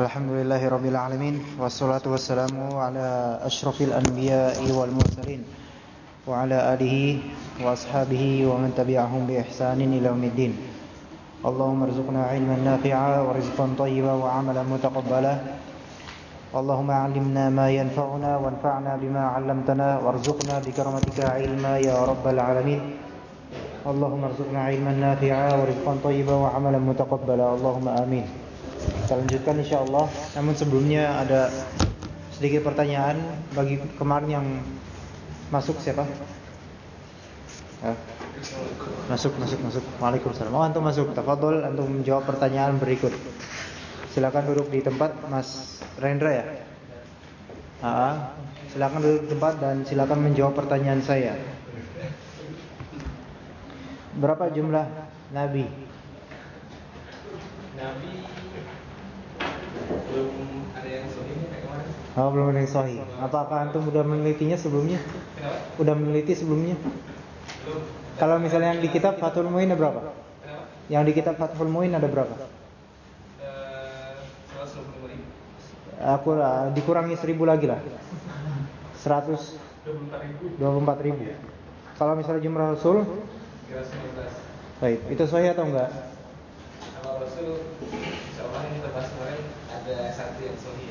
Alhamdulillahi Rabbil Alamin Wassalatu wassalamu ala ashrafil anbiya'i wal mursalin Wa ala alihi wa ashabihi wa man tabi'ahum bi ihsanin ila umiddin Allahumma rizukna ilman nafi'a wa rizqan tayyiba wa amalan mutaqabbala. Allahumma alimna ma yanfa'una wa anfa'na bima 'allamtana warzuqna bi karamatika ilma ya rabbal alamin. Allahumma rizukna ilman kita lanjutkan insyaallah. Namun sebelumnya ada sedikit pertanyaan bagi kemarin yang masuk siapa? Ya. Masuk, masuk, masuk. Waalaikumsalam. Oh, antum masuk. Tafadhol antum menjawab pertanyaan berikut. Silakan duduk di tempat Mas Rendra ya. Ah, silakan duduk di tempat dan silakan menjawab pertanyaan saya. Berapa jumlah nabi? Nabi belum ada yang sahih kayak kemarin. Oh, belum ada yang sahih. Apakah antum sudah menelitinya sebelumnya? Kenapa? Udah meneliti sebelumnya? Belum. Kalau misalnya yang di kitab Fathul Muin ada berapa? Kenapa? Yang di kitab Fathul Muin ada berapa? Eh, 125 ribu. Aku uh, dikurangi seribu lagi lah. 124 24 ribu. ribu. Kalau misalnya jumlah Rasul, 319. baik, itu sahih atau enggak? Kalau Rasul, insya Allah yang kita bahas kemarin ada satu yang sahih.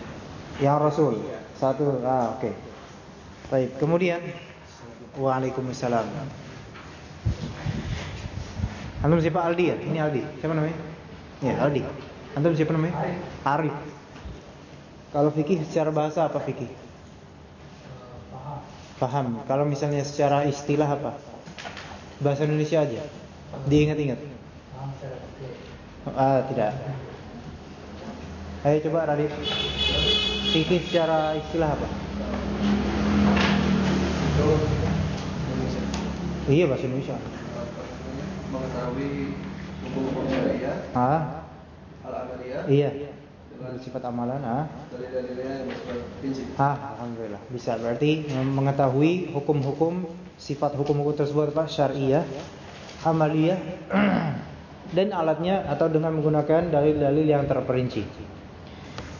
Yang Rasul satu, ah oke. Baik, kemudian Waalaikumsalam. Antum siapa Aldi ya? Ini Aldi. Siapa namanya? Ya, Aldi. Antum siapa namanya? Arif. Kalau fikih secara bahasa apa fikih? Paham. Kalau misalnya secara istilah apa? Bahasa Indonesia aja. Diingat-ingat. Ah, tidak. Ayo coba Radit. Fikih secara istilah apa? Iya bahasa Indonesia. mengetahui hukum-hukum syariah Ah, al-amaliyah iya. Bersifat amalan, ah. dari dalilnya yang bersifat prinsip. Ah, alhamdulillah. Bisa berarti mengetahui hukum-hukum sifat hukum-hukum tersebut apa? Syariah, amaliyah dan alatnya atau dengan menggunakan dalil-dalil yang terperinci.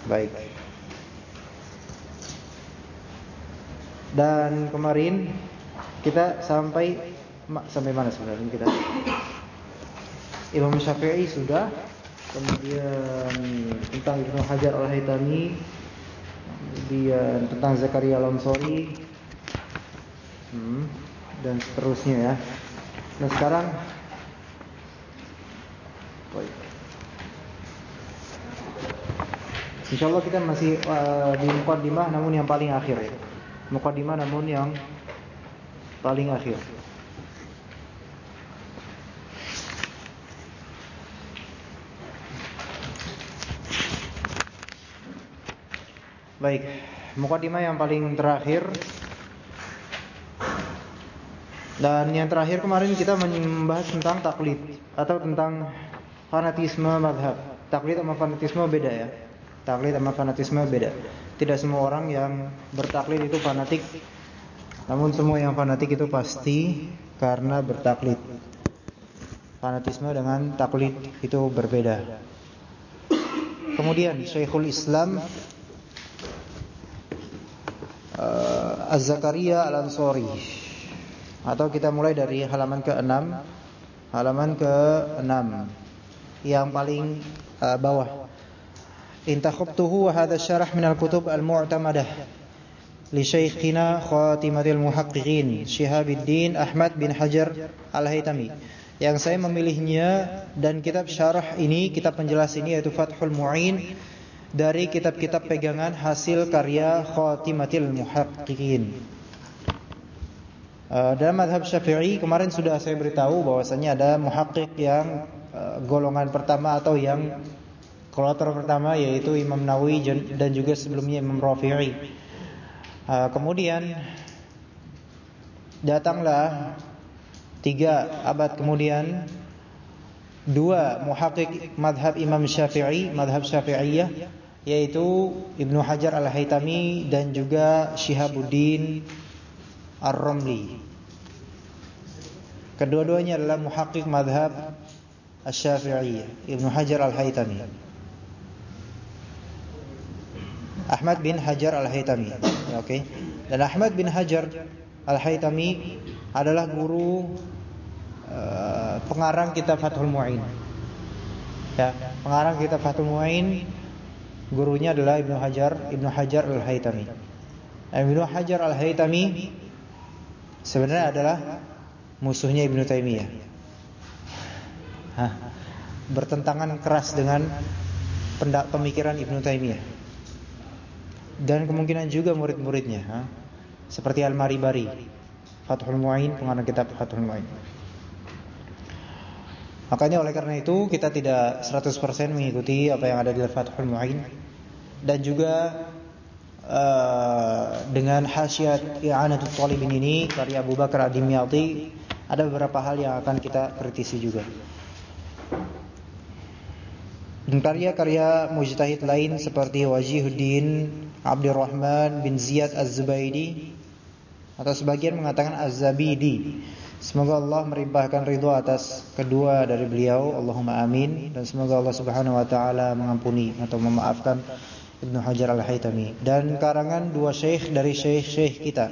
Baik. Dan kemarin kita sampai sampai mana sebenarnya kita? Imam Syafi'i sudah, kemudian tentang Ibnu Hajar Al-Haytami, kemudian tentang Zakaria Al-Ansari, hmm, dan seterusnya ya. Nah sekarang, baik. Insya Allah kita masih uh, di mukaddimah namun yang paling akhir ya. Mukaddimah namun yang paling akhir. Baik, mukaddimah yang paling terakhir dan yang terakhir kemarin kita membahas tentang taklid atau tentang fanatisme madhab. Taklid sama fanatisme beda ya. Taklid sama fanatisme beda. Tidak semua orang yang bertaklid itu fanatik. Namun semua yang fanatik itu pasti karena bertaklid. Fanatisme dengan taklid itu berbeda. Kemudian Syekhul Islam uh, Az-Zakaria Al-Ansari atau kita mulai dari halaman ke-6 halaman ke-6 yang paling uh, bawah wa hadha syarah min al-kutub al-mu'tamadah li syaikhina khatimatil muhaqqiqin Syihabuddin Ahmad bin Hajar Al-Haytami yang saya memilihnya dan kitab syarah ini kitab penjelas ini yaitu Fathul Mu'in dari kitab-kitab pegangan hasil karya Khatimatil Muhaqqiqin. Uh, dalam madhab Syafi'i kemarin sudah saya beritahu bahwasanya ada muhaqqiq yang uh, golongan pertama atau yang kloter pertama yaitu Imam Nawawi dan juga sebelumnya Imam Rafi'i. Uh, kemudian datanglah tiga abad kemudian dua muhaqqiq madhab Imam Syafi'i, madhab Syafi'iyah yaitu Ibnu Hajar Al-Haytami dan juga Syihabuddin Ar-Ramli. Kedua-duanya adalah muhaqqiq madhab Asy-Syafi'iyah, Ibnu Hajar Al-Haytami. Ahmad bin Hajar Al-Haytami. Ya, Oke. Dan Ahmad bin Hajar Al-Haytami adalah guru uh, pengarang kitab Fathul Mu'in. Ya, pengarang kitab Fathul Mu'in gurunya adalah Ibnu Hajar, Ibnu Hajar Al-Haytami. Ibnu Hajar Al-Haytami sebenarnya adalah musuhnya Ibnu Taimiyah. Hah, bertentangan keras dengan pemikiran Ibnu Taimiyah dan kemungkinan juga murid-muridnya seperti Al-Maribari Fathul Mu'in pengarang kitab Fathul Mu'in makanya oleh karena itu kita tidak 100% mengikuti apa yang ada di Fathul Mu'in dan juga uh, dengan hasyiat I'anatul Talibin ini karya Abu Bakar Ad-Dimyati ada beberapa hal yang akan kita kritisi juga. Dan karya-karya mujtahid lain seperti Wajihuddin Abdurrahman bin Ziyad Az-Zubaidi atau sebagian mengatakan Az-Zabidi. Semoga Allah merimpahkan ridho atas kedua dari beliau, Allahumma amin dan semoga Allah Subhanahu wa taala mengampuni atau memaafkan Ibnu Hajar Al-Haytami dan karangan dua syekh dari syekh-syekh kita.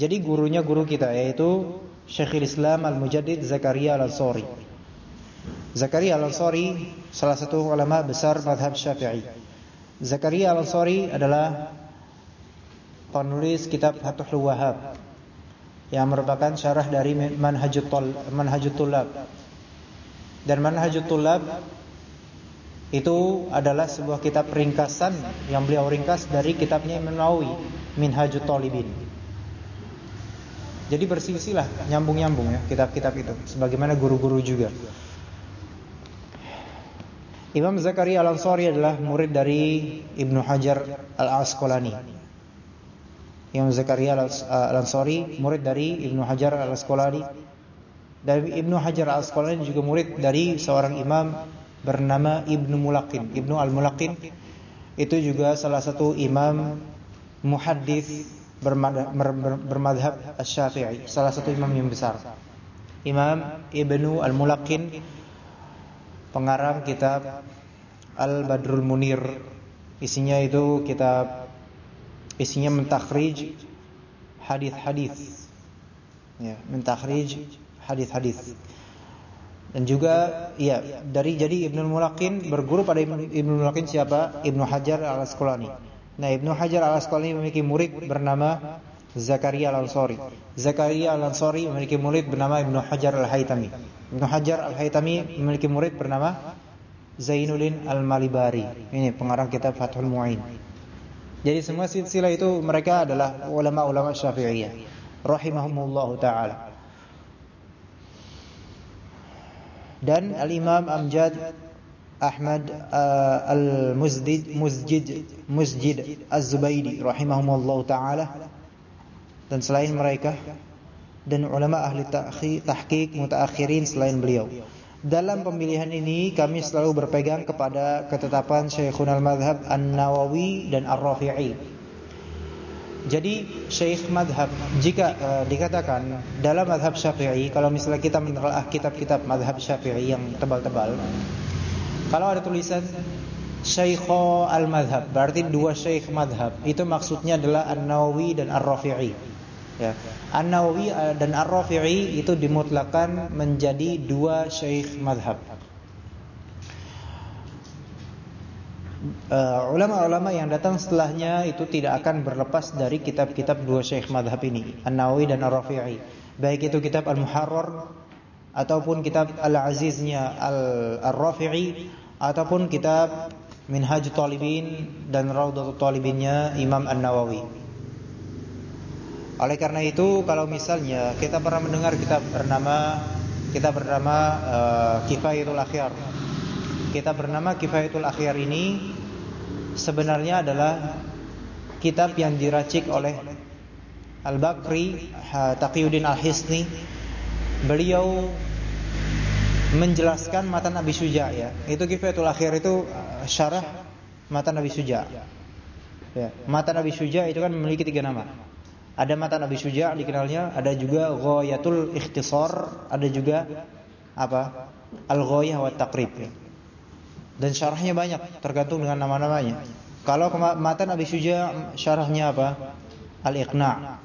Jadi gurunya guru kita yaitu Syekhul Islam Al-Mujaddid Zakaria Al-Ansari. Zakaria Al-Ansari salah satu ulama besar madhab Syafi'i. Zakaria Al-Ansari adalah penulis kitab Fathul Wahab yang merupakan syarah dari Manhajut Tulab. Dan Manhajut Tulab itu adalah sebuah kitab ringkasan yang beliau ringkas dari kitabnya Imam Nawawi, Minhajut Talibin. Jadi bersilsilah, nyambung-nyambung ya kitab-kitab itu sebagaimana guru-guru juga. Imam Zakaria Al-Ansari adalah murid dari Ibnu Hajar Al-Asqalani. Imam Zakaria Al-Ansari murid dari Ibnu Hajar Al-Asqalani. Dan Ibnu Hajar Al-Asqalani juga murid dari seorang imam bernama Ibnu Mulaqin. Ibnu Al-Mulaqin itu juga salah satu imam muhaddis bermadhab Asy-Syafi'i, salah satu imam yang besar. Imam Ibnu Al-Mulaqin pengarang kitab Al-Badrul Munir. Isinya itu kitab isinya mentakhrij hadis-hadis. Ya, mentakhrij hadis-hadis. Dan juga ya dari jadi Ibnu Mulaqin berguru pada Ibnu Mulaqin siapa? Ibnu Hajar Al-Asqalani. Nah, Ibnu Hajar Al-Asqalani memiliki murid bernama Zakaria Al-Ansari. Zakaria Al-Ansari memiliki murid bernama Ibnu Hajar Al-Haytami. Ibnu Hajar Al-Haytami memiliki murid bernama Zainuddin Al-Malibari. Ini pengarang kitab Fathul Mu'in. Jadi semua silsilah itu mereka adalah ulama-ulama Syafi'iyah rahimahumullah taala. Dan Al-Imam Amjad Ahmad uh, Al-Muzdid Muzjid Muzjid Az-Zubaidi rahimahumullah taala dan selain mereka dan ulama ahli tahqiq mutaakhirin selain beliau. Dalam pemilihan ini kami selalu berpegang kepada ketetapan Syekhul Al-Madhab An-Nawawi dan Ar-Rafi'i. Jadi Syekh Madhab jika uh, dikatakan dalam madhab Syafi'i kalau misalnya kita menelaah kitab-kitab madhab Syafi'i yang tebal-tebal kalau ada tulisan Syekh Al-Madhab berarti dua Syekh Madhab itu maksudnya adalah An-Nawawi dan Ar-Rafi'i Ya. An-Nawawi eh, dan Ar-Rafi'i itu dimutlakan menjadi dua syekh madhab. Eh, ulama-ulama uh, yang datang setelahnya itu tidak akan berlepas dari kitab-kitab dua syekh madhab ini, An-Nawawi dan Ar-Rafi'i. Baik itu kitab Al-Muharrar ataupun kitab Al-Aziznya Al-Rafi'i ataupun kitab Minhaj Talibin dan Raudatul Talibinnya Imam An-Nawawi. Oleh karena itu kalau misalnya kita pernah mendengar kitab bernama kita bernama uh, Kifayatul Akhyar. Kitab bernama Kifayatul Akhyar ini sebenarnya adalah kitab yang diracik oleh Al-Bakri Taqiyuddin Al-Hisni. Beliau menjelaskan matan Nabi Suja ya. Itu Kifayatul Akhyar itu uh, syarah matan Nabi Suja. Ya, matan Nabi Suja itu kan memiliki tiga nama. Ada mata Nabi Syuja' dikenalnya, ada juga Ghayatul Ikhtisar, ada juga apa? Al-Ghayah wa Taqrib. Dan syarahnya banyak tergantung dengan nama-namanya. Kalau matan Abi Syuja syarahnya apa? Al-Iqna'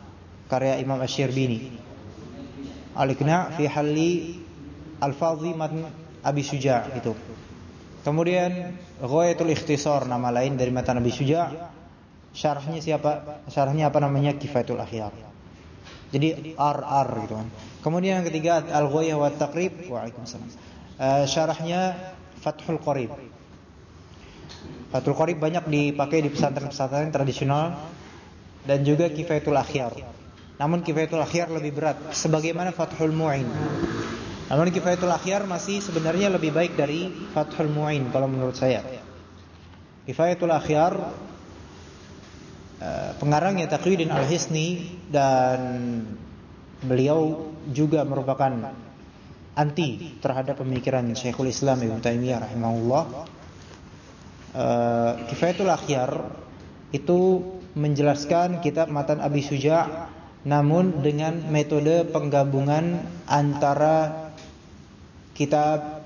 karya Imam Asy-Syirbini. Al-Iqna' fi halli al-fadhi matan Abi Syuja itu. Kemudian Ghayatul Ikhtisar nama lain dari matan Abi Syuja. Syarahnya siapa? Syarahnya apa namanya? Kifayatul Akhyar. Jadi RR gitu kan. Kemudian yang ketiga Al-Ghayah wa Taqrib. Waalaikumsalam. Uh, syarahnya Fathul Qarib. Fathul Qarib banyak dipakai di pesantren-pesantren tradisional dan juga Kifayatul Akhyar. Namun Kifayatul Akhyar lebih berat sebagaimana Fathul Mu'in. Namun Kifayatul Akhyar masih sebenarnya lebih baik dari Fathul Mu'in kalau menurut saya. Kifayatul Akhyar pengarangnya Taqiyuddin Al-Hisni dan beliau juga merupakan anti terhadap pemikiran Syekhul Islam Ibnu Taimiyah rahimahullah. Uh, Kifayatul Akhyar itu menjelaskan kitab Matan Abi Suja namun dengan metode penggabungan antara kitab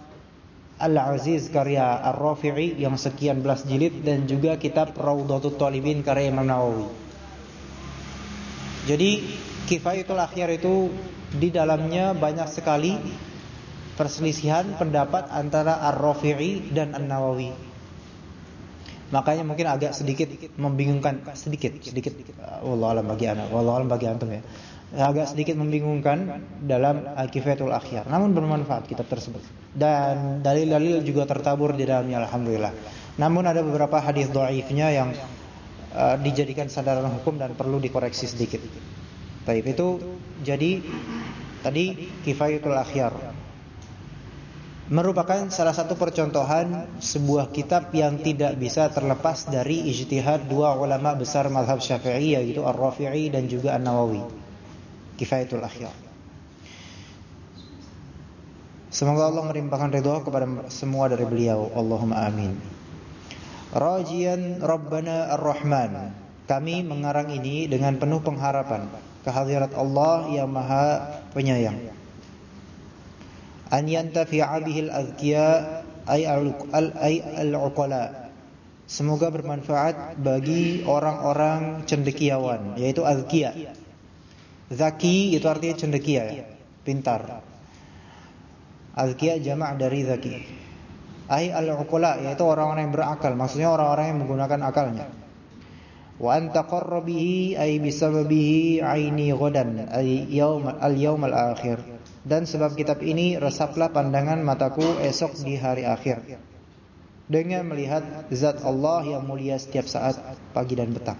Al-Aziz karya Ar-Rafi'i yang sekian belas jilid dan juga kitab Raudhatul Talibin karya Imam Nawawi. Jadi Kifayatul Akhyar itu di dalamnya banyak sekali perselisihan pendapat antara Ar-Rafi'i dan An-Nawawi. Makanya mungkin agak sedikit membingungkan sedikit sedikit wallahu alam bagi anak, wallahu alam bagi antum ya agak sedikit membingungkan dalam Al-Kifayatul Akhyar. Namun bermanfaat kitab tersebut. Dan dalil-dalil juga tertabur di dalamnya alhamdulillah. Namun ada beberapa hadis dhaifnya yang uh, dijadikan sandaran hukum dan perlu dikoreksi sedikit. Baik, itu jadi tadi Kifayatul Akhyar merupakan salah satu percontohan sebuah kitab yang tidak bisa terlepas dari ijtihad dua ulama besar mazhab Syafi'i yaitu Ar-Rafi'i dan juga An-Nawawi. Kifayatul Akhyar. Semoga Allah merimpahkan ridha kepada semua dari beliau. Allahumma amin. Rajian Rabbana Ar-Rahman. Kami mengarang ini dengan penuh pengharapan kehadirat Allah yang Maha Penyayang. An yantafi'a bihil azkiya ay al-uqala. Semoga bermanfaat bagi orang-orang cendekiawan yaitu azkiya. Zaki itu artinya cendekia ya, pintar. Azkiya jamak dari zaki. Ai al-uqala yaitu orang-orang yang berakal, maksudnya orang-orang yang menggunakan akalnya. Wa anta qarrabihi ay bisababihi aini ghadan ay yaum al-yaum al-akhir. Dan sebab kitab ini resaplah pandangan mataku esok di hari akhir. Dengan melihat zat Allah yang mulia setiap saat pagi dan petang.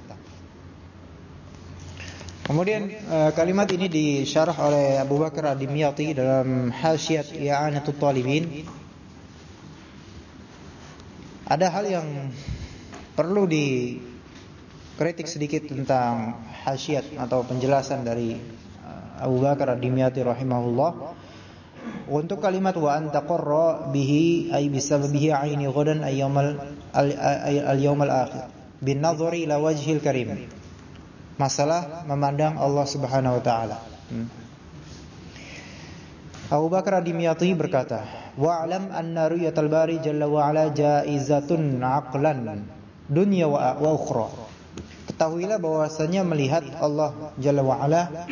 Kemudian uh, kalimat ini disyarah oleh Abu Bakar Ad-Dimyati dalam Hasyiat I'anatul Talibin. Ada hal yang perlu dikritik sedikit tentang hasyiat atau penjelasan dari uh, Abu Bakar Ad-Dimyati rahimahullah. Untuk kalimat wa anta qarra bihi ay bisababihi aini ghadan ayyamal al-yawmal akhir bin nadhari ila wajhil karim masalah memandang Allah Subhanahu wa taala. Hmm. Abu Bakar Ad-Dimyati berkata, "Wa'lam anna ru'yatal bari jalla wa ala jaizatun 'aqlan dunya wa, ukhra." Ketahuilah bahwasanya melihat Allah Jalla wa ala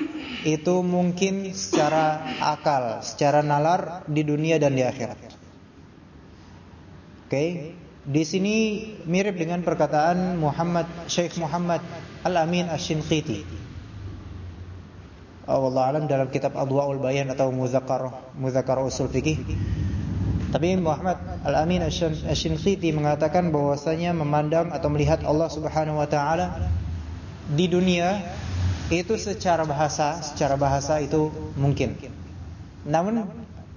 itu mungkin secara akal, secara nalar di dunia dan di akhirat. Oke. Okay? Di sini mirip dengan perkataan Muhammad Syekh Muhammad Al-Amin Asy-Shinqiti. Allah alam dalam kitab Adwaul Bayan atau Muzakkar Muzakkar Usul Fikih. Tapi Muhammad Al-Amin Asy-Shinqiti mengatakan bahwasanya memandang atau melihat Allah Subhanahu wa taala di dunia itu secara bahasa, secara bahasa itu mungkin. Namun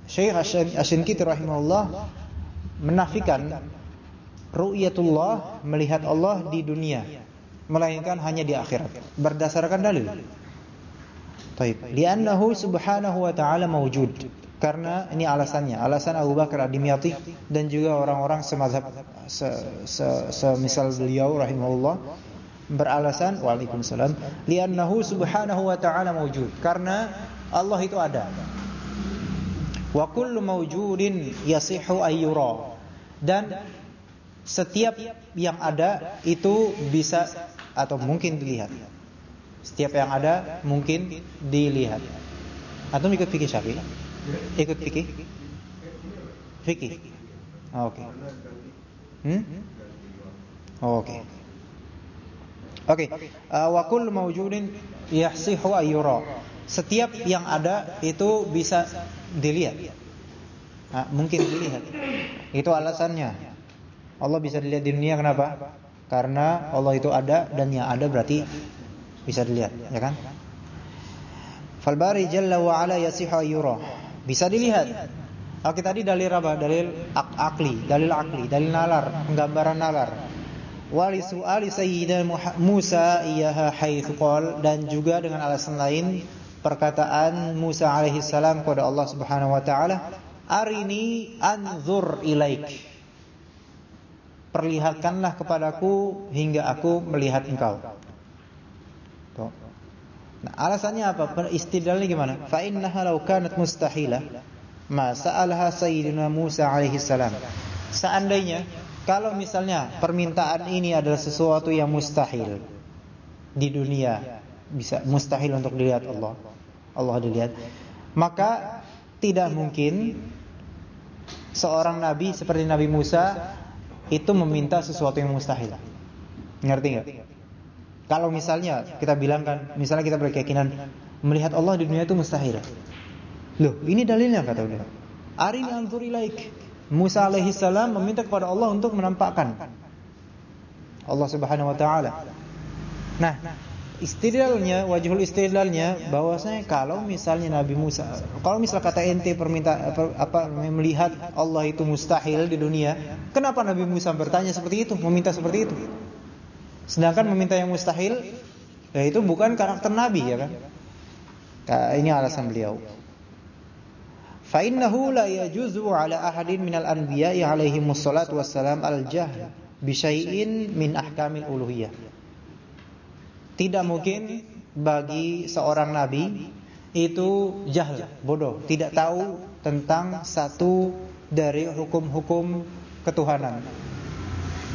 Syekh Asy-Shinqiti rahimahullah menafikan ru'yatullah melihat Allah di dunia melainkan hanya di akhirat berdasarkan dalil. Taib. Li'annahu subhanahu wa ta'ala mawjud. Karena ini alasannya, alasan Abu Bakar Ad-Dimyati dan juga orang-orang semazhab semisal se, se, beliau rahimahullah beralasan waalaikumsalam li'annahu subhanahu wa ta'ala mawjud. Karena Allah itu ada. Wa kullu mawjudin yasihu ayyura. Dan setiap yang ada itu bisa atau mungkin dilihat. Setiap yang ada mungkin dilihat. Atau ikut fikih Syafi'i? Ikut fikih? Fikih. Oke. Hmm? Oke. Oke. Uh, wa kullu mawjudin yahsihu ayyura. Setiap yang ada itu bisa dilihat. Nah, mungkin dilihat. Itu alasannya. Allah bisa dilihat di dunia kenapa? Karena Allah itu ada dan yang ada berarti bisa dilihat, ya kan? Fal bari jalla wa ala yasihu ayyura. Bisa dilihat. Oke tadi dalil apa? Dalil ak akli, dalil akli, dalil nalar, penggambaran nalar. Wali su'ali sayyidina Musa iyaha haitsu qol dan juga dengan alasan lain perkataan Musa alaihi salam kepada Allah Subhanahu wa taala, "Arini anzur ilaik." Perlihatkanlah kepadaku hingga aku melihat engkau. Nah, alasannya apa? Istidlalnya gimana? Fa innaha law kanat mustahila ma sa'alaha sayyidina Musa alaihi salam. Seandainya kalau misalnya permintaan ini adalah sesuatu yang mustahil di dunia, bisa mustahil untuk dilihat Allah. Allah dilihat. Maka tidak mungkin seorang nabi seperti Nabi Musa itu meminta sesuatu yang mustahil. Ngerti nggak? Kalau misalnya kita bilang kan, misalnya kita berkeyakinan melihat Allah di dunia itu mustahil. Loh, ini dalilnya kata beliau. Arini anzur ilaik. Musa alaihi salam meminta kepada Allah untuk menampakkan Allah Subhanahu wa taala. Nah, istidlalnya, wajhul istidlalnya bahwasanya kalau misalnya Nabi Musa, kalau misal kata ente perminta apa, apa melihat Allah itu mustahil di dunia, kenapa Nabi Musa bertanya seperti itu, meminta seperti itu? Sedangkan meminta yang mustahil, ya itu bukan karakter Nabi ya kan? Ini alasan beliau. Fa innahu la yajuzu ala ahadin minal anbiya'i alaihi wassalatu wassalam al-jahl bi syai'in min ahkamil uluhiyah. Tidak mungkin bagi seorang nabi itu jahil, bodoh, tidak tahu tentang satu dari hukum-hukum ketuhanan.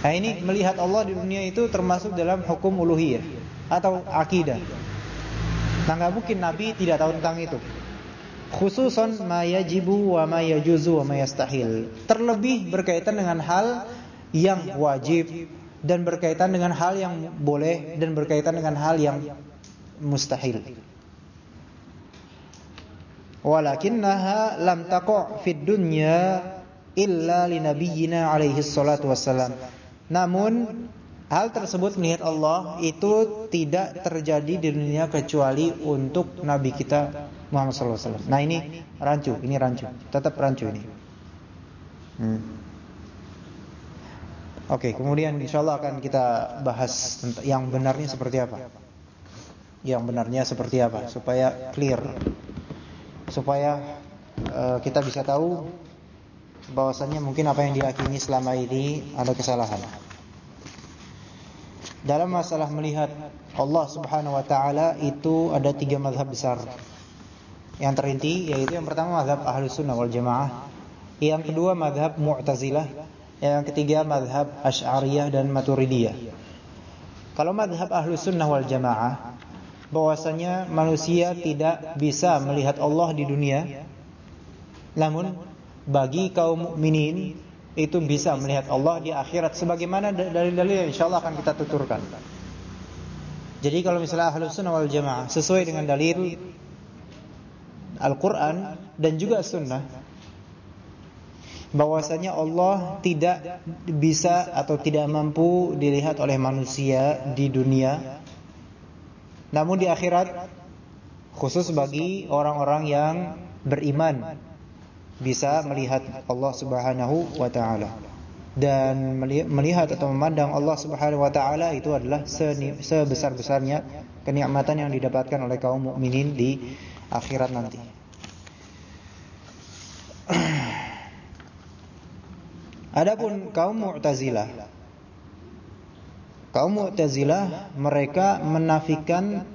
Nah ini melihat Allah di dunia itu termasuk dalam hukum uluhiyah atau akidah. Nah nggak mungkin Nabi tidak tahu tentang itu. Khususan ma yajibu wa ma yajuzu wa ma yastahil. Terlebih berkaitan dengan hal yang wajib dan berkaitan dengan hal yang boleh dan berkaitan dengan hal yang mustahil. Walakinnaha lam taqa' fid dunya illa li nabiyyina alaihi salatu wassalam. Namun hal tersebut melihat Allah itu tidak terjadi di dunia kecuali untuk nabi kita Muhammad sallallahu alaihi wasallam. Nah, ini rancu, ini rancu. Tetap rancu ini. Hmm. Oke, kemudian insyaallah akan kita bahas yang benarnya seperti apa. Yang benarnya seperti apa supaya clear. Supaya uh, kita bisa tahu bahwasannya mungkin apa yang diyakini selama ini ada kesalahan. Dalam masalah melihat Allah Subhanahu wa taala itu ada tiga mazhab besar. Yang terinti yaitu yang pertama mazhab Ahlus Sunnah wal Jamaah, yang kedua mazhab Mu'tazilah, yang ketiga mazhab Asy'ariyah dan Maturidiyah. Kalau mazhab Ahlus Sunnah wal Jamaah bahwasanya manusia tidak bisa melihat Allah di dunia namun bagi kaum mukminin itu bisa melihat Allah di akhirat sebagaimana dalil-dalil yang insyaallah akan kita tuturkan. Jadi kalau misalnya Ahlus Sunnah wal Jamaah sesuai dengan dalil Al-Quran dan juga Sunnah bahwasanya Allah tidak bisa atau tidak mampu dilihat oleh manusia di dunia namun di akhirat khusus bagi orang-orang yang beriman bisa melihat Allah Subhanahu wa taala dan melihat atau memandang Allah Subhanahu wa taala itu adalah sebesar-besarnya kenikmatan yang didapatkan oleh kaum mukminin di akhirat nanti. Adapun kaum Mu'tazilah Kaum Mu'tazilah mereka menafikan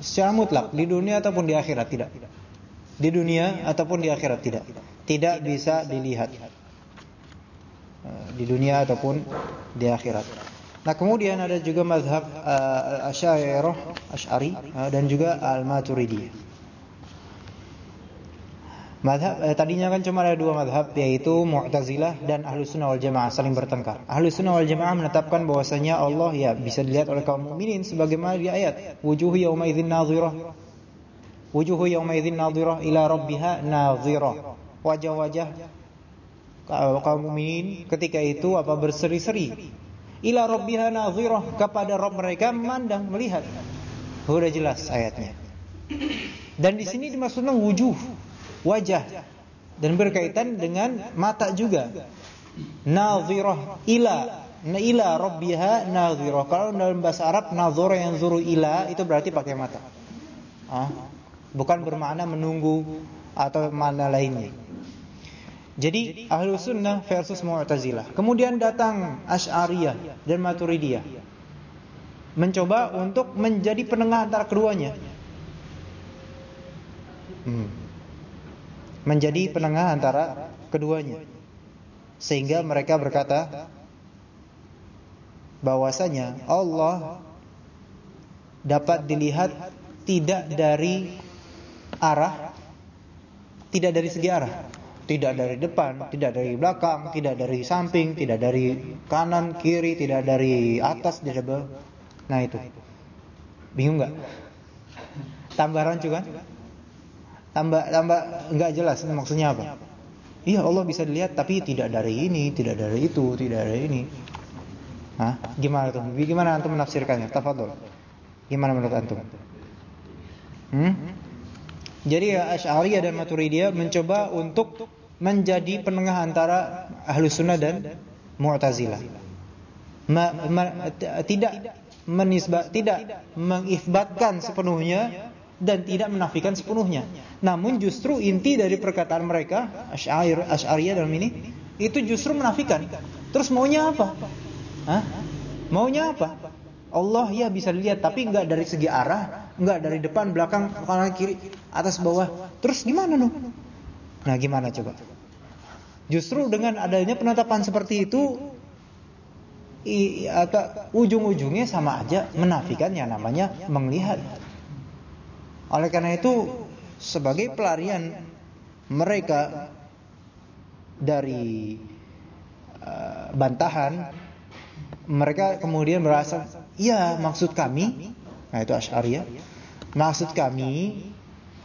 secara mutlak di dunia ataupun di akhirat tidak. Di dunia ataupun di akhirat tidak. Tidak bisa dilihat. di dunia ataupun di akhirat. Nah, kemudian ada juga mazhab uh, Asy'ariyah, Asy'ari uh, dan juga Al-Maturidiyah. Madhab eh, tadinya kan cuma ada dua madhab yaitu Mu'tazilah dan Ahlus Sunnah wal Jamaah saling bertengkar. Ahlus Sunnah wal Jamaah menetapkan bahwasanya Allah ya bisa dilihat oleh kaum mukminin sebagaimana di ayat wujuhu yauma idzin nadhirah. Wujuhu yauma idzin nadhirah ila rabbiha nadhirah. Wajah-wajah kaum mukminin ketika itu apa berseri-seri. Ila rabbiha nadhirah kepada Rabb mereka memandang melihat. Sudah jelas ayatnya. Dan di sini dimaksudkan wujuh wajah dan berkaitan dengan mata juga. Nazirah ila ila rabbiha nazirah. Kalau dalam bahasa Arab nazara yang zuru ila itu berarti pakai mata. Ah, bukan bermakna menunggu atau mana lainnya. Jadi ahlu sunnah versus mu'tazilah. Kemudian datang Ash'ariyah dan Maturidiyah. Mencoba untuk menjadi penengah antara keduanya. Hmm menjadi penengah antara keduanya. Sehingga mereka berkata bahwasanya Allah dapat dilihat tidak dari arah tidak dari segi arah, tidak dari depan, tidak dari belakang, tidak dari samping, tidak dari kanan, kiri, tidak dari atas, tidak Nah itu. Bingung nggak? Tambah rancu kan? Tambah tambah nggak jelas maksudnya apa? Iya Allah bisa dilihat tapi tidak dari ini, tidak dari itu, tidak dari ini. Hah? Gimana tuh? Gimana antum menafsirkannya? Tafadhol. Gimana menurut antum? Hmm? Jadi ya Asy'ariyah dan Maturidiyah mencoba untuk menjadi penengah antara Ahlus Sunnah dan Mu'tazilah. Ma, ma, tidak menisbat tidak mengisbatkan sepenuhnya dan tidak menafikan sepenuhnya. Namun justru inti dari perkataan mereka Asy'ari Asy'ariyah dalam ini itu justru menafikan. Terus maunya apa? Hah? Maunya apa? Allah ya bisa dilihat tapi enggak dari segi arah, enggak dari depan, belakang, kanan, kiri, atas, bawah. Terus gimana dong? Nah, gimana coba? Justru dengan adanya penetapan seperti itu ujung-ujungnya sama aja menafikan yang namanya melihat. Oleh karena itu sebagai pelarian mereka dari uh, bantahan mereka kemudian merasa ya maksud kami nah itu Asy'ariyah maksud kami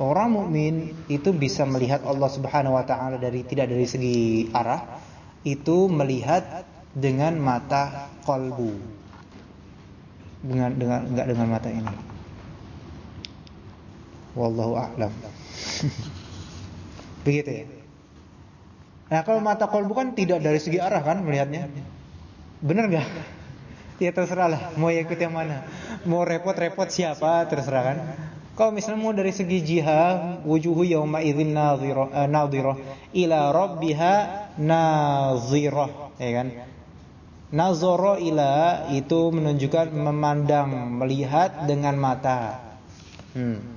orang mukmin itu bisa melihat Allah Subhanahu wa taala dari tidak dari segi arah itu melihat dengan mata kolbu. Dengan dengan enggak dengan mata ini Wallahu a'lam. Begitu ya. Nah kalau mata kolbu kan tidak dari segi arah kan melihatnya. Benar nggak? Ya terserah lah. Mau ikut yang mana? Mau repot-repot siapa terserah kan. Kalau misalnya mau dari segi jihad, wujuhu yauma idzin nadhirah nadhirah ila rabbiha nadhirah, ya kan? Nazara ila itu menunjukkan memandang, melihat dengan mata. Hmm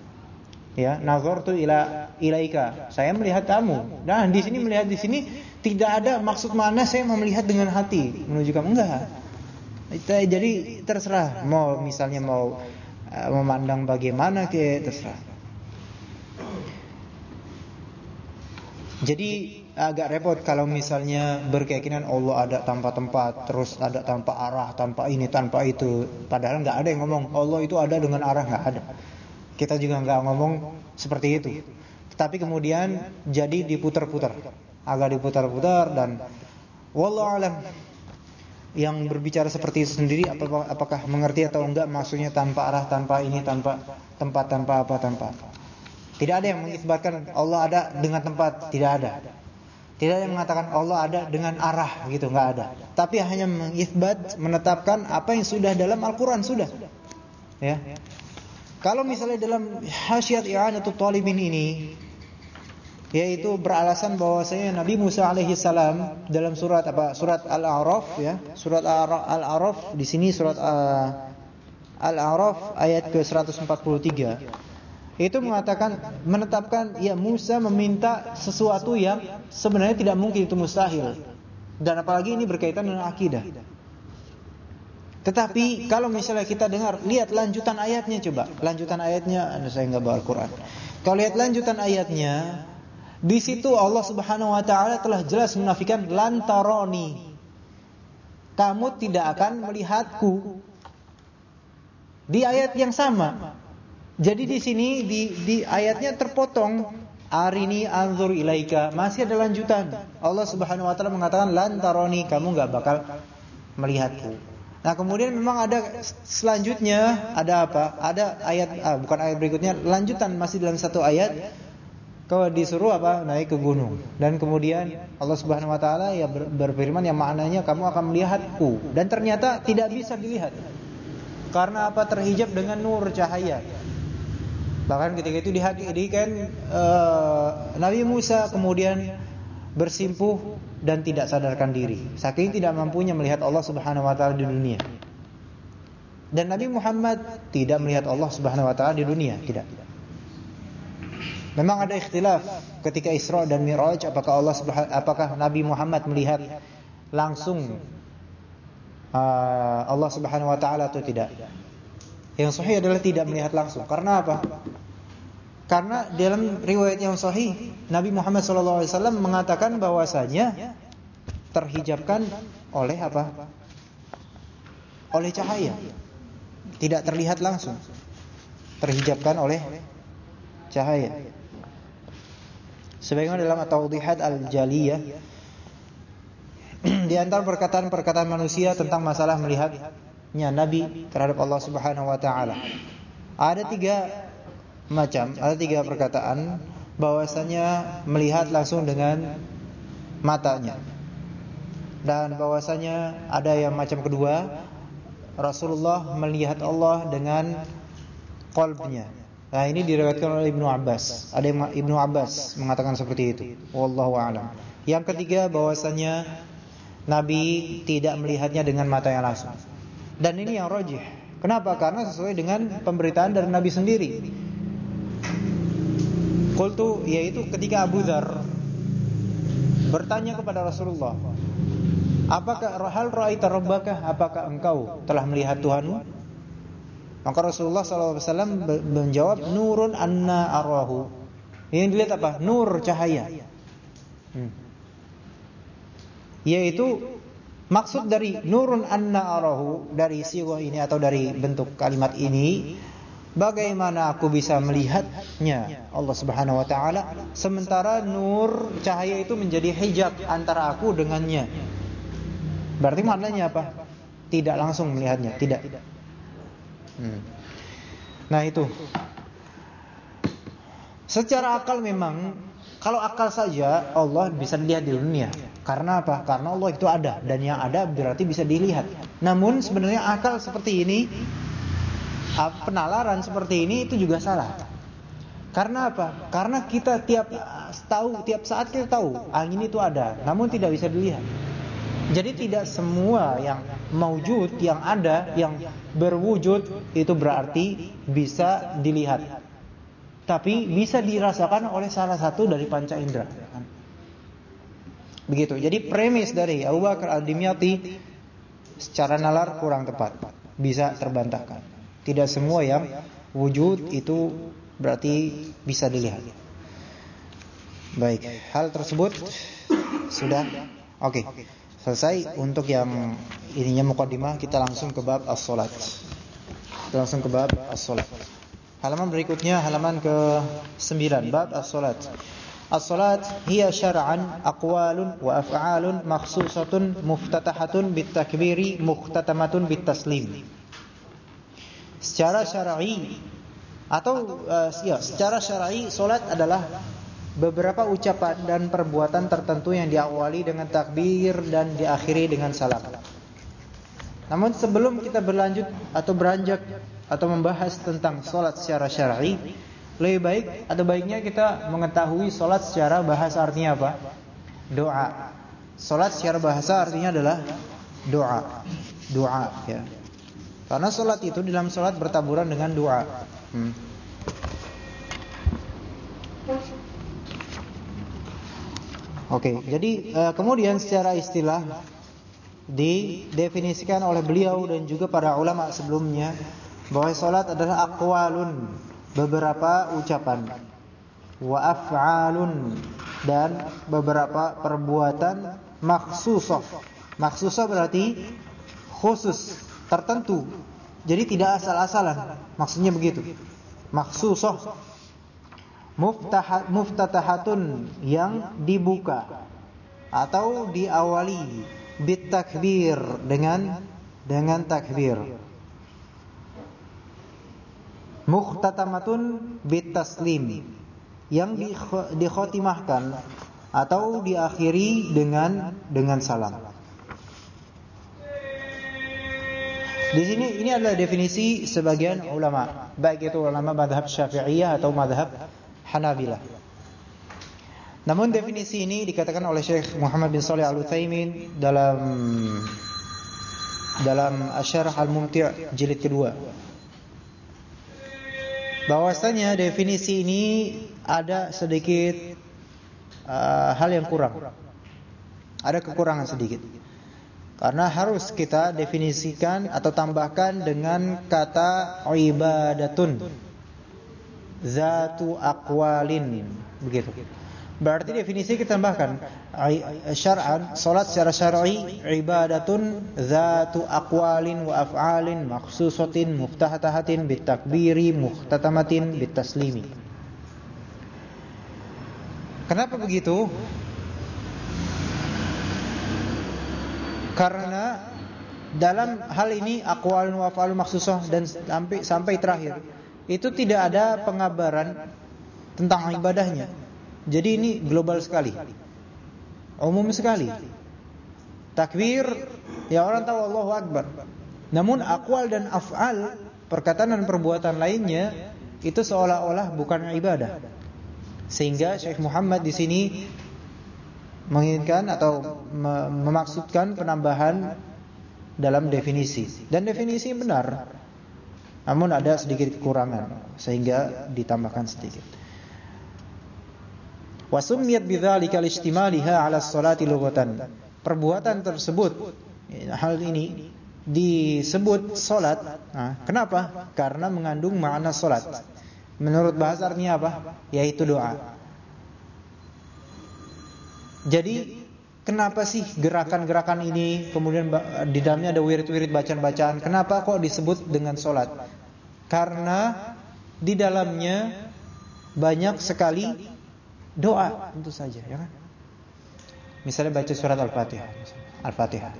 ya nazartu ila ilaika. Saya melihat kamu. Nah di sini melihat di sini tidak ada maksud mana saya mau melihat dengan hati. Menuju kamu enggak. Jadi terserah. Mau misalnya mau uh, memandang bagaimana ke terserah. Jadi agak repot kalau misalnya berkeyakinan Allah ada tanpa tempat, terus ada tanpa arah, tanpa ini, tanpa itu. Padahal nggak ada yang ngomong Allah itu ada dengan arah. Nggak ada. Kita juga nggak ngomong seperti itu. Tapi kemudian jadi diputar-putar, agak diputar-putar dan wallahu alam yang berbicara seperti itu sendiri apakah mengerti atau enggak maksudnya tanpa arah, tanpa ini, tanpa tempat, tanpa apa, tanpa apa. Tidak ada yang mengisbatkan Allah ada dengan tempat, tidak ada. Tidak ada yang mengatakan Allah ada dengan arah gitu, enggak ada. Tapi hanya mengisbat, menetapkan apa yang sudah dalam Al-Qur'an sudah. Ya. Kalau misalnya dalam hasiat i'anatul talibin ini yaitu beralasan bahwasanya Nabi Musa alaihi salam dalam surat apa? Surat Al-A'raf ya. Surat Al-A'raf di sini surat uh, Al-A'raf ayat ke-143. Itu mengatakan menetapkan ya Musa meminta sesuatu yang sebenarnya tidak mungkin itu mustahil. Dan apalagi ini berkaitan dengan akidah. Tetapi kalau misalnya kita dengar, lihat lanjutan ayatnya coba. Lanjutan ayatnya, saya nggak bawa Al-Quran. Kalau lihat lanjutan ayatnya, di situ Allah Subhanahu Wa Taala telah jelas menafikan lantaroni. Kamu tidak akan melihatku. Di ayat yang sama. Jadi di sini di, di ayatnya terpotong. Arini anzur ilaika. Masih ada lanjutan. Allah Subhanahu Wa Taala mengatakan lantaroni. Kamu nggak bakal melihatku. Nah kemudian memang ada selanjutnya ada apa? Ada ayat ah, bukan ayat berikutnya lanjutan masih dalam satu ayat. Kau disuruh apa? Naik ke gunung. Dan kemudian Allah Subhanahu Wa Taala ya ber, berfirman yang maknanya kamu akan melihatku. Dan ternyata tidak bisa dilihat. Karena apa? Terhijab dengan nur cahaya. Bahkan ketika itu dihadikan uh, Nabi Musa kemudian bersimpuh dan tidak sadarkan diri. Saking tidak mampunya melihat Allah Subhanahu wa taala di dunia. Dan Nabi Muhammad tidak melihat Allah Subhanahu wa taala di dunia, tidak. Memang ada ikhtilaf ketika Isra dan Mi'raj apakah Allah apakah Nabi Muhammad melihat langsung uh, Allah Subhanahu wa taala atau tidak. Yang sahih adalah tidak melihat langsung. Karena apa? Karena dalam riwayat yang sahih Nabi Muhammad SAW mengatakan bahwasanya terhijabkan oleh apa? Oleh cahaya. Tidak terlihat langsung. Terhijabkan oleh cahaya. Sebagaimana dalam At-Tawdihat Al-Jaliyah di antara perkataan-perkataan manusia tentang masalah melihatnya Nabi terhadap Allah Subhanahu wa taala. Ada tiga macam, ada tiga perkataan bahwasanya melihat langsung dengan matanya. Dan bahwasanya ada yang macam kedua, Rasulullah melihat Allah dengan kolbnya. Nah ini diriwayatkan oleh Ibnu Abbas. Ada yang Ibnu Abbas mengatakan seperti itu. Wallahu a'lam. Yang ketiga bahwasanya Nabi tidak melihatnya dengan mata yang langsung. Dan ini yang rojih. Kenapa? Karena sesuai dengan pemberitaan dari Nabi sendiri. Qultu yaitu ketika Abu Dhar bertanya kepada Rasulullah, "Apakah hal ra'aita rabbaka? Apakah engkau telah melihat Tuhanmu?" Maka Rasulullah SAW menjawab, "Nurun anna arahu." Yang dilihat apa? Nur cahaya. Hmm. Yaitu maksud dari nurun anna arahu dari siwa ini atau dari bentuk kalimat ini Bagaimana aku bisa melihatnya Allah Subhanahu wa taala sementara nur cahaya itu menjadi hijab antara aku dengannya. Berarti maknanya apa? Tidak langsung melihatnya, tidak. Hmm. Nah, itu. Secara akal memang kalau akal saja Allah bisa dilihat di dunia. Karena apa? Karena Allah itu ada dan yang ada berarti bisa dilihat. Namun sebenarnya akal seperti ini penalaran seperti ini itu juga salah. Karena apa? Karena kita tiap tahu tiap saat kita tahu angin itu ada, namun tidak bisa dilihat. Jadi tidak semua yang maujud, yang ada, yang berwujud itu berarti bisa dilihat. Tapi bisa dirasakan oleh salah satu dari panca indera. Begitu. Jadi premis dari Abu Bakar Al-Dimyati secara nalar kurang tepat. Bisa terbantahkan. Tidak semua yang wujud itu berarti bisa dilihat. Baik, hal tersebut sudah oke. Okay. Selesai untuk yang ininya mukaddimah kita langsung ke bab as-salat. Langsung ke bab as-salat. Halaman berikutnya halaman ke-9 bab as-salat. As-salat hiya syar'an aqwalun wa af'alun makhsusatun muftatahatun bit takbiri mukhtatamatun bit taslim secara syar'i atau uh, ya, secara syar'i salat adalah beberapa ucapan dan perbuatan tertentu yang diawali dengan takbir dan diakhiri dengan salam. Namun sebelum kita berlanjut atau beranjak atau membahas tentang salat secara syar'i, lebih baik atau baiknya kita mengetahui salat secara bahasa artinya apa? Doa. Salat secara bahasa artinya adalah doa. Doa ya. Karena sholat itu dalam sholat bertaburan dengan doa. Hmm. Oke, jadi uh, kemudian secara istilah didefinisikan oleh beliau dan juga para ulama sebelumnya bahwa salat adalah aqwalun beberapa ucapan wa af'alun dan beberapa perbuatan maksusah. Maksusah berarti khusus, tertentu. Jadi tidak asal-asalan. Maksudnya begitu. Muftahat muftatahatun yang dibuka atau diawali bit takbir dengan dengan takbir muhtatamatun bit taslim yang di, dikhotimahkan atau diakhiri dengan dengan salam Di sini ini adalah definisi sebagian ulama, baik itu ulama madhab Syafi'iyah atau madhab Hanabilah. Namun definisi ini dikatakan oleh Syekh Muhammad bin Shalih Al-Utsaimin dalam dalam Asyarah Al-Mumti' jilid kedua. Bahwasanya definisi ini ada sedikit uh, hal yang kurang. Ada kekurangan sedikit. Karena harus kita definisikan atau tambahkan dengan kata ibadatun zatu aqwalin begitu. Berarti definisi kita tambahkan syar'an salat secara syar'i ibadatun zatu aqwalin wa af'alin makhsusatin muftahatahatin bitakbiri muhtatamatin bitaslimi. Kenapa begitu? Karena dalam hal ini aqwalun wa af'alun makhsusah dan sampai sampai terakhir itu tidak ada pengabaran tentang ibadahnya. Jadi ini global sekali. Umum sekali. Takbir ya orang tahu Allahu Akbar. Namun akwal dan af'al, perkataan dan perbuatan lainnya itu seolah-olah bukan ibadah. Sehingga Syekh Muhammad di sini menginginkan atau memaksudkan penambahan dalam definisi. Dan definisi benar. Namun ada sedikit kekurangan sehingga ditambahkan sedikit. Wasumiyat bidzalika listimaliha 'ala sholati lughatan. Perbuatan tersebut hal ini disebut salat. Nah, kenapa? Karena mengandung makna salat. Menurut bahasa artinya apa? Yaitu doa. Jadi Kenapa sih gerakan-gerakan ini kemudian di dalamnya ada wirid-wirid bacaan-bacaan? Kenapa kok disebut dengan solat? Karena di dalamnya banyak sekali doa tentu saja, ya kan? Misalnya baca surat Al-Fatihah, Al-Fatihah.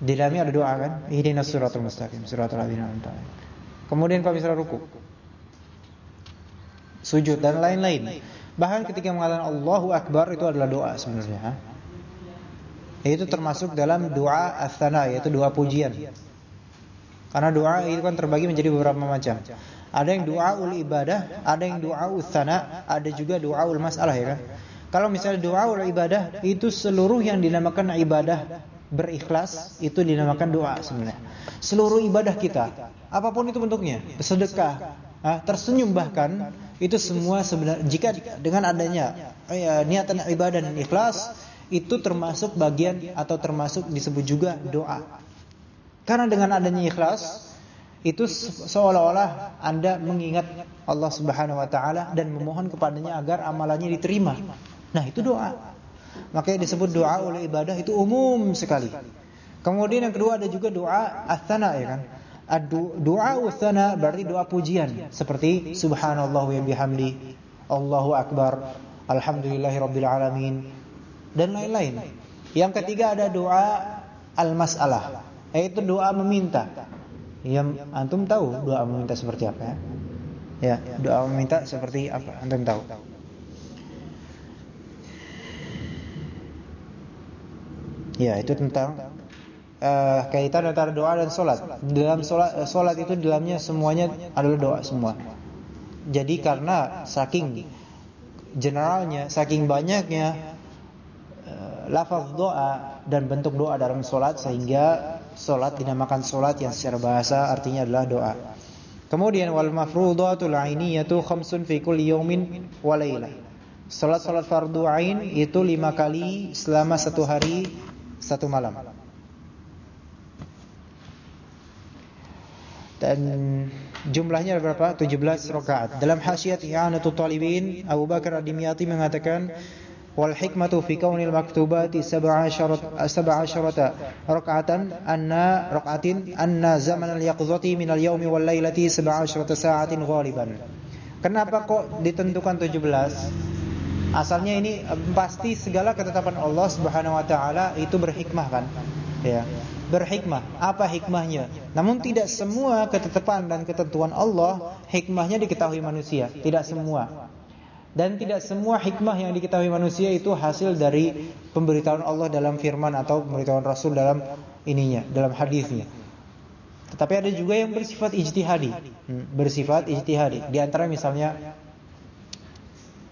Di dalamnya ada doa kan? Ihdinas siratal mustaqim, siratal ladzina an'amta Kemudian kalau misalnya ruku, sujud dan lain-lain. Bahkan ketika mengatakan Allahu Akbar itu adalah doa sebenarnya. Itu termasuk dalam doa asana yaitu doa pujian. Karena doa itu kan terbagi menjadi beberapa macam. Ada yang doa ul ibadah, ada yang doa usana, ada juga doa ul masalah ya kan. Kalau misalnya doa ul ibadah itu seluruh yang dinamakan ibadah berikhlas itu dinamakan doa sebenarnya. Seluruh ibadah kita, apa pun itu bentuknya, sedekah, tersenyum bahkan itu semua sebenarnya jika dengan adanya ya, niatan ibadah dan ikhlas itu termasuk bagian atau termasuk disebut juga doa. Karena dengan adanya ikhlas itu seolah-olah Anda mengingat Allah Subhanahu wa taala dan memohon kepadanya agar amalannya diterima. Nah, itu doa. Makanya disebut doa oleh ibadah itu umum sekali. Kemudian yang kedua ada juga doa asana ya kan doa usana berarti doa pujian seperti subhanallah wa bihamdi, Allahu akbar, alhamdulillahirabbil alamin dan lain-lain. Yang ketiga ada doa al-mas'alah, yaitu doa meminta. Yang antum tahu doa meminta seperti apa ya? Ya, doa meminta seperti apa? Antum tahu? Ya, itu tentang uh, kaitan antara doa dan solat. Dalam solat, uh, solat itu dalamnya semuanya adalah doa semua. Jadi karena saking generalnya, saking banyaknya uh, lafaz doa dan bentuk doa dalam solat sehingga solat dinamakan solat yang secara bahasa artinya adalah doa. Kemudian wal mafruḍatul 'ainiyatu khamsun fi kulli yawmin wa lailah. Salat-salat fardu ain itu lima kali selama satu hari satu malam. Dan jumlahnya berapa? 17 rakaat. Dalam Hasyiat I'anatul Talibin, Abu Bakar Ad-Dimyati mengatakan wal hikmatu fi kaunil maktubati 17 17 rak'atan anna rak'atin anna zaman al-yaqzati min al-yawmi wal lailati 17 sa'atin ghaliban. Kenapa kok ditentukan 17? Asalnya ini pasti segala ketetapan Allah Subhanahu wa taala itu berhikmah kan? Ya berhikmah. Apa hikmahnya? Namun tidak semua ketetapan dan ketentuan Allah hikmahnya diketahui manusia, tidak semua. Dan tidak semua hikmah yang diketahui manusia itu hasil dari pemberitahuan Allah dalam firman atau pemberitahuan Rasul dalam ininya, dalam hadisnya. Tetapi ada juga yang bersifat ijtihadi, hmm, bersifat ijtihadi. Di antara misalnya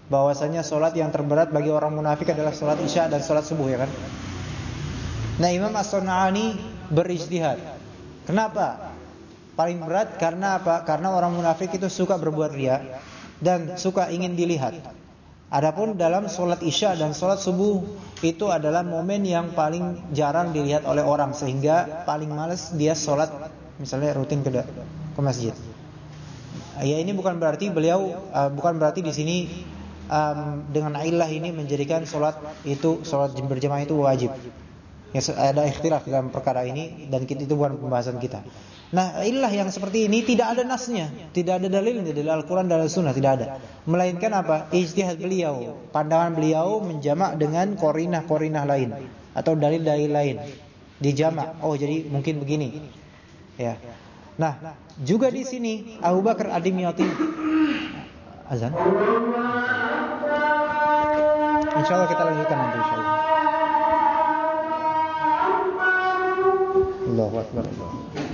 bahwasanya solat yang terberat bagi orang munafik adalah solat isya dan solat subuh ya kan? Nah Imam As-Sun'ani berijtihad. Kenapa? Paling berat karena apa? Karena orang munafik itu suka berbuat ria dan suka ingin dilihat. Adapun dalam sholat isya dan sholat subuh itu adalah momen yang paling jarang dilihat oleh orang sehingga paling males dia sholat misalnya rutin ke masjid. Ya ini bukan berarti beliau uh, bukan berarti di sini um, dengan ilah ini menjadikan sholat itu sholat berjamaah itu wajib. Ya, ada ikhtilaf dalam perkara ini dan itu bukan pembahasan kita. Nah, ilah yang seperti ini tidak ada nasnya, tidak ada dalilnya dari Al-Qur'an dan Al-Sunnah tidak ada. Melainkan apa? Ijtihad beliau, pandangan beliau menjamak dengan korinah-korinah lain atau dalil-dalil lain. Dijamak. Oh, jadi mungkin begini. Ya. Nah, juga di sini Abu Bakar Ad-Dimyati azan. Insya Allah kita lanjutkan nanti insya Allah. Allahu Akbar. Allah.